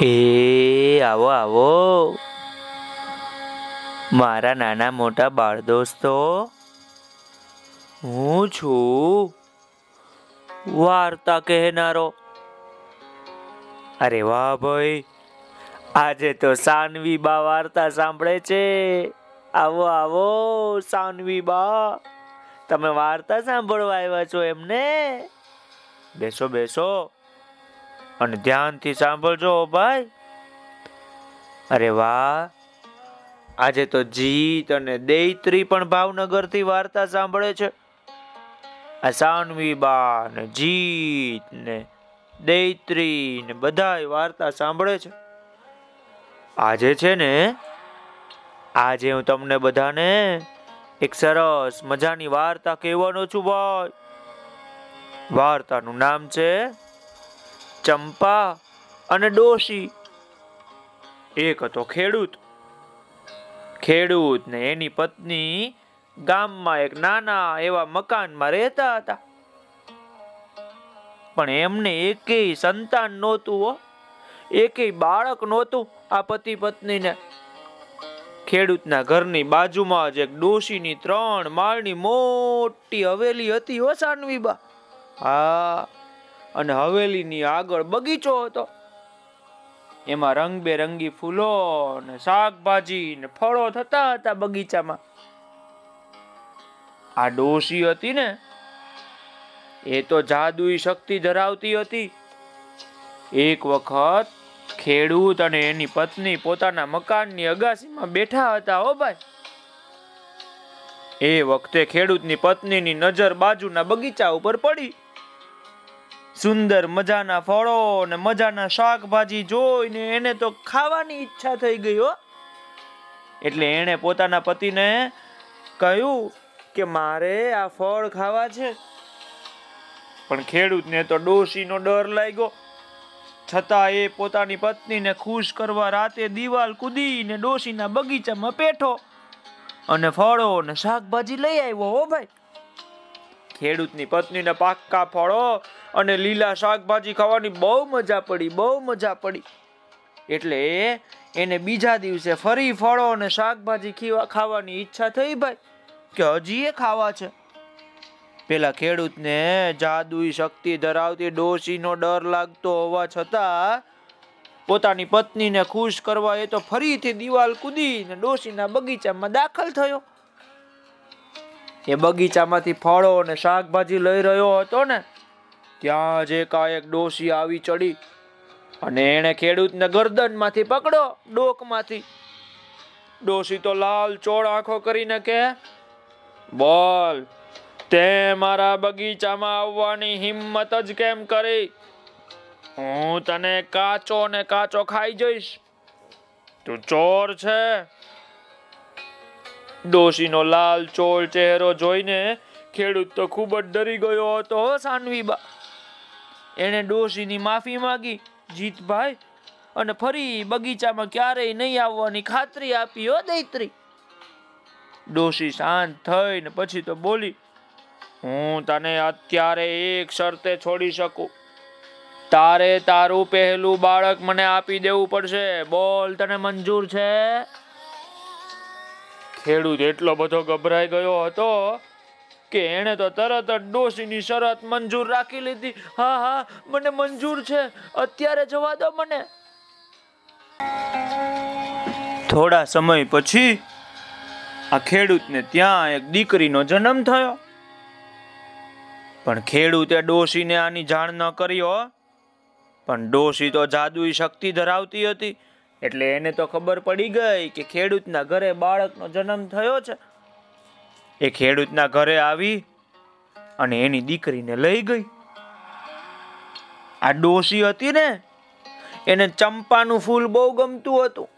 એ, આવો આવો. મારા નાના મોટા બાળ દોસ્તો હું છું. વાર્તા કહેનારો. અરે વાહ ભાઈ, આજે તો સાનવી બા વાર્તા સાંભળે છે. આવો આવો, સાનવી બા. તમે વાર્તા સાંભળવા આવ્યા છો એમને? બેસો બેસો. અને ધ્યાનથી સાંભળજો ભાઈ. અરે વાહ. આજે તો જીત અને દૈત્રી પણ ભાવનગરથી વાર્તા સાંભળે છે. આ સાનવી બા ને જીત દૈત્રી ને બધાય વાર્તા સાંભળે છે. આજે છે ને, આજે હું તમને બધાને એક સરસ મજાની વાર્તા કહેવાનો છું ભાઈ. વાર્તાનું નામ છે ચંપા અને ડોશી. એક હતો ખેડૂત. ખેડૂત ને એની પત્ની ગામમાં એક નાના એવા મકાનમાં રહેતા હતા. પણ એમને એકેય સંતાન નહોતું એકેય બાળક નહોતું આ પતિ પત્નીને. ખેડૂતના ઘરની બાજુમાં જ એક ડોશીની ત્રણ માળની મોટી હવેલી હતી હો સાનવીબા. હા અને હવેલીની આગળ બગીચો હતો. એમાં રંગબેરંગી ફૂલો ને શાકભાજી ને ફળો થતા હતા બગીચામાં. આ ડોશી હતી ને, એ તો જાદુઈ શક્તિ ધરાવતી હતી. એક વખત ખેડૂત અને એની પત્ની પોતાના મકાનની અગાસીમાં બેઠા હતા, હો ભાઈ. એ વખતે ખેડૂતની પત્નીની નજર બાજુના બગીચા ઉપર પડી. સુંદર મજાના ફળો ને મજાના શાકભાજી જોઈને એને તો ખાવાની ઈચ્છા થઈ ગઈ હો. એટલે એણે પોતાના પતિને કહ્યું કે મારે આ ફળ ખાવા છે. પણ ખેડૂતને તો ડોશીનો ડર લાગ્યો. છતાં એ પોતાની પત્નીને ખુશ કરવા રાતે દિવાલ કૂદીને ડોશીના બગીચામાં બેઠો અને ફળો ને શાકભાજી લઈ આવ્યો હો ભાઈ. ખેડૂતની પત્નીને પાક્કા ફળો અને લીલા શાકભાજી ખાવાની બહુ મજા પડી, બહુ મજા પડી. એટલે એને બીજા દિવસે ફરી ફળો અને શાકભાજી ખીવા ખાવાની ઈચ્છા થઈ ભાઈ, કે હજી એ ખાવા છે. પેલા ખેડૂતને જાદુઈ શક્તિ ધરાવતી ડોશીનો ડર લાગતો હોવા છતાં પોતાની પત્નીને ખુશ કરવા એ તો ફરીથી દિવાલ કૂદીને ડોશીના બગીચામાં દાખલ થયો. એ બગીચામાંથી ફળો અને શાકભાજી લઈ રહ્યો હતો ને, ત્યાં જ એકાએક ડોશી આવી ચડી અને એણે ખેડૂતને ગરદનમાંથી પકડો, ડોકમાંથી. ડોશી તો લાલ ચોળ આંખો કરીને કે બોલ, તે મારા બગીચામાં આવવાની હિંમત જ કેમ કરી? હું તને કાચો ને કાચો ખાઈ જઈશ. તું ચોર છે ડોશીનો લાલ ચોળ ચહેરો જોઈને ખેડૂત તો ખૂબ જ ડરી ગયો હતો સાનવીબા. એણે ડોશીની માફી માંગી, જીતભાઈ, અને ફરી બગીચામાં ક્યારેય નહીં આવવાની ખાતરી આપી, હો, દૈત્રી. ડોશી શાંત થઈને પછી તો બોલી, હું તને અત્યારે એક શરતે છોડી શકું. તારે તારું પહેલું બાળક મને આપી દેવું પડશે. બોલ, તને મંજૂર છે? ખેડૂત એટલો બધો ગભરાઈ ગયો હતો કે એણે તો તરત જ ડોશીની શરત મંજૂર રાખી લીધી. હા હા, મને મંજૂર છે. અત્યારે જવા દો મને. થોડા સમય પછી આ ખેડૂતને ત્યાં એક દીકરીનો જન્મ થયો. પણ ખેડૂતે ડોશીને આની જાણ ન કર્યો પણ ડોશી તો જાદુઈ શક્તિ ધરાવતી હતી. એટલે એને તો ખબર પડી ગઈ કે ખેડૂતના ઘરે બાળકનો જન્મ થયો છે. એ ખેડૂતના ઘરે આવી અને એની દીકરીને લઈ ગઈ. આ ડોસી હતી ને, એને ચંપાનું ફૂલ બહુ ગમતું હતું.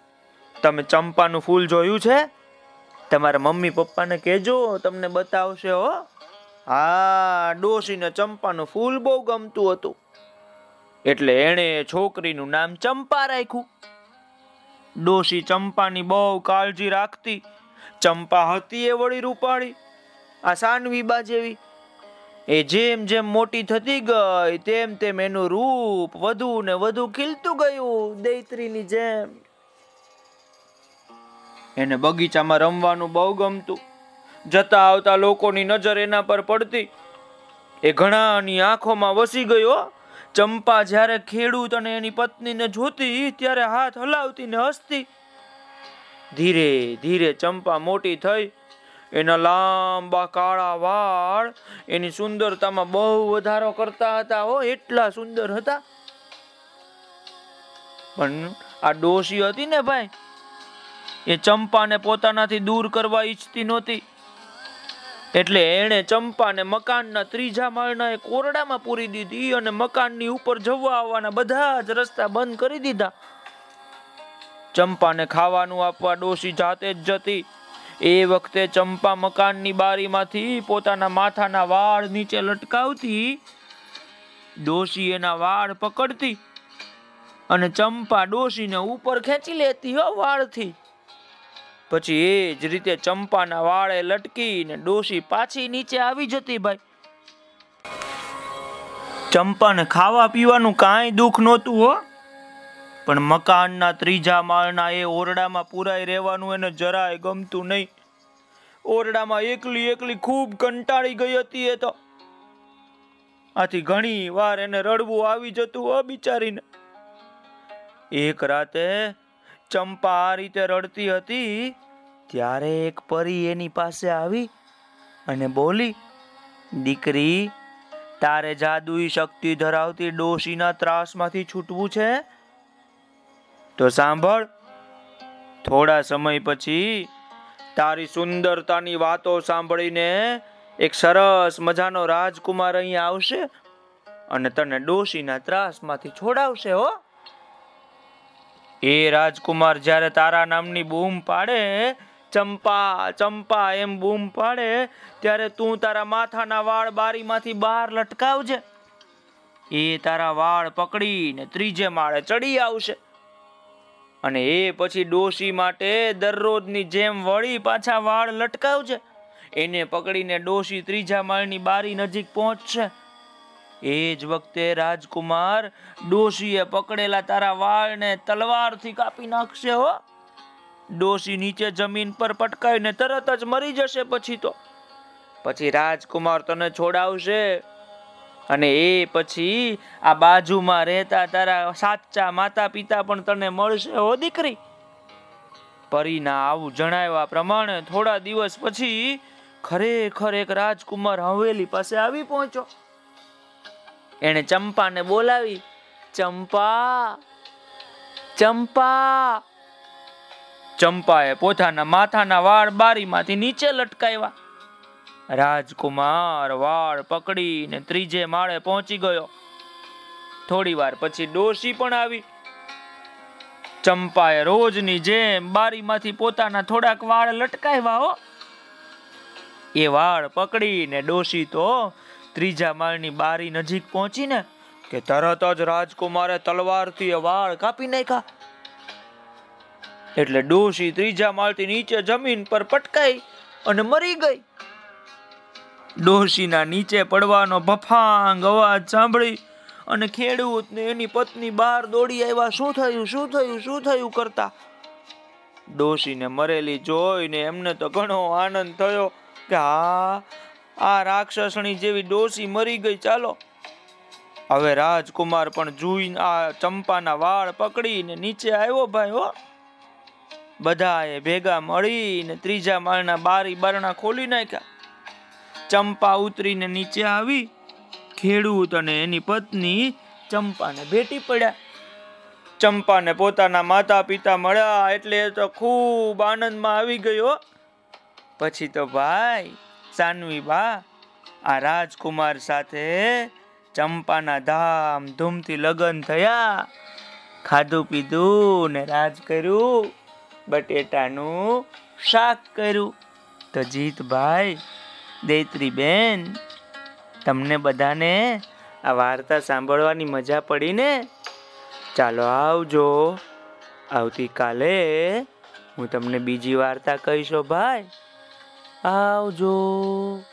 તમે ચંપાનું ફૂલ જોયું છે? તમારા મમ્મી પપ્પાને કહેજો, તમને બતાવશે હો. હા ડોસીને ચંપાનું ફૂલ બહુ ગમતું હતું. એટલે એણે છોકરીનું નામ ચંપા રાખ્યું. ડોશી ચંપાની બહુ કાળજી રાખતી. ચંપા હતી એ વળી રૂપાળી, આ સાનવીબા જેવી. એ જેમ જેમ મોટી થતી ગઈ, તેમ તેમ એનું રૂપ વધુ ને વધુ ખીલતું ગયું દૈત્રીની જેમ. એને બગીચામાં રમવાનું બહુ ગમતું. જતા આવતા લોકોની નજર એના પર પડતી. એ ઘણાની આંખોમાં વસી ગયો ચંપા જ્યારે ખેડૂત અને એની પત્નીને જોતી, ત્યારે હાથ હલાવતી ને હસતી. ધીરે ધીરે ચંપા મોટી થઈ. એના લાંબા કાળા વાળ એની સુંદરતામાં બહુ વધારો કરતા હતા હો, એટલા સુંદર હતા. પણ આ ડોશી હતી ને ભાઈ, એ ચંપાને પોતાનાથી દૂર કરવા ઈચ્છતી નહોતી. એટલે એણે ચંપાને મકાનના ત્રીજા માળના એક ઓરડામાં પૂરી દીધી અને મકાનની ઉપર જવા આવવાના બધા જ રસ્તા બંધ કરી દીધા. ચંપાને ખાવાનું આપવા ડોશી જાતે જ જતી. એ વખતે ચંપા મકાનની બારીમાંથી પોતાના માથાના વાળ નીચે લટકાવતી. ડોશી એના વાળ પકડતી અને ચંપા ડોશીને ઉપર ખેંચી લેતી વાળથી. પછી એ જ રીતે ચંપાના વાળે લટકીને ડોશી પાછી નીચે આવી જતી ભાઈ. ચંપાને ખાવા પીવાનું કાંઈ દુઃખ નહોતું હો. પણ મકાનના ત્રીજા માળના એ ઓરડામાં પુરાઈ રહેવાનું એને જરાય ગમતું નહીં. ઓરડામાં એકલી એકલી ખૂબ કંટાળી ગઈ હતી એ તો. આથી ઘણી વાર એને રડવું આવી જતું હો બિચારીને. એક રાતે ચંપા આ રીતે રડતી હતી, ત્યારે એક પરી એની પાસે આવી અને બોલી, દીકરી, તારે જાદુઈ શક્તિ ધરાવતી ડોશીના ત્રાસમાંથી છૂટવું છે? તો સાંભળ, થોડા સમય પછી તારી સુંદરતાની વાતો સાંભળીને એક સરસ મજાનો રાજકુમાર અહીં આવશે અને તને ડોશીના ત્રાસમાંથી છોડાવશે, હો. એ રાજકુમાર જ્યારે તારા નામની બૂમ પાડે, ચંપા ચંપા એમ બૂમ પાડે, ત્યારે તું તારા માથાના વાળ બારીમાંથી બહાર લટકાવજે. એ તારા વાળ પકડીને ત્રીજે માળે ચડી આવશે. અને એ પછી ડોશી માટે દરરોજની જેમ વળી પાછા વાળ લટકાવજે. એને પકડીને ડોશી ત્રીજા માળની બારી નજીક પહોંચશે. એ જ વખતે રાજકુમાર ડોશીએ પકડેલા તારા વાળને તલવારથી કાપી નાખશે હો. ડોશી નીચે જમીન પર પટકાઈને તરત જ મરી જશે પછી તો. પછી રાજકુમાર તને છોડાવશે અને એ પછી આ બાજુમાં રહેતા તારા સાચા માતા પિતા પણ તને મળશે હો દીકરી. પરીના આવું જણાવ્યા પ્રમાણે થોડા દિવસ પછી ખરેખર એક રાજકુમાર હવેલી પાસે આવી પહોંચ્યો. એણે ચંપાને બોલાવી, ચંપા ચંપા. ચંપાએ પોતાના માથાના વાળ બારીમાંથી નીચે લટકાવ્યા. રાજકુમાર વાળ પકડીને ત્રીજે માળે પહોંચી ગયો. થોડી વાર પછી ડોશી પણ આવી. ચંપાએ રોજની જેમ બારીમાંથી પોતાના થોડાક વાળ લટકાવ્યા હો. એ વાળ પકડીને ડોશી તો ત્રીજા માળની બારી નજીક પહોંચીને કે તરત જ રાજકુમારે તલવારથી વાળ કાપી નાખ્યા. એટલે ડોશી ત્રીજા માળથી નીચે જમીન પર પટકાઈ અને મરી ગઈ. ડોશીના નીચે પડવાનો ભફાંગ અવાજ સાંભળી અને ખેડૂત એની પત્ની બહાર દોડી આવ્યા, શું થયું? શું થયું? શું થયું કરતા? ડોશીને મરેલી જોઈને એમને તો ઘણો આનંદ થયો કે હા આ રાક્ષસણી જેવી ડોસી મરી ગઈ, ચાલો. હવે રાજકુમાર પણ જોઈને આ ચંપાના વાળ પકડીને નીચે આવ્યો ભાઈ, હો. બધાએ ભેગા મળીને ત્રીજા માળના બારી બારણા ખોલી નાખ્યા. ચંપા ઉતરીને નીચે આવી. ખેડૂત અને એની પત્ની ચંપાને ભેટી પડ્યા. ચંપાને પોતાના માતા પિતા મળ્યા એટલે તો ખૂબ આનંદમાં આવી ગયો. પછી તો ભાઈ સાનવી બા આ રાજકુમાર સાથે ચંપાના ધામ ધૂમથી લગ્ન થયા. ખાધું પીધું ને રાજ કર્યું. બટેટાનું શાક કર્યું. તો જીતભાઈ દૈત્રી બેન તમને બધાને આ વાર્તા સાંભળવાની મજા પડી ને ચાલો આવજો. આવતીકાલે હું તમને બીજી વાર્તા કહીશો ભાઈ. આવજો.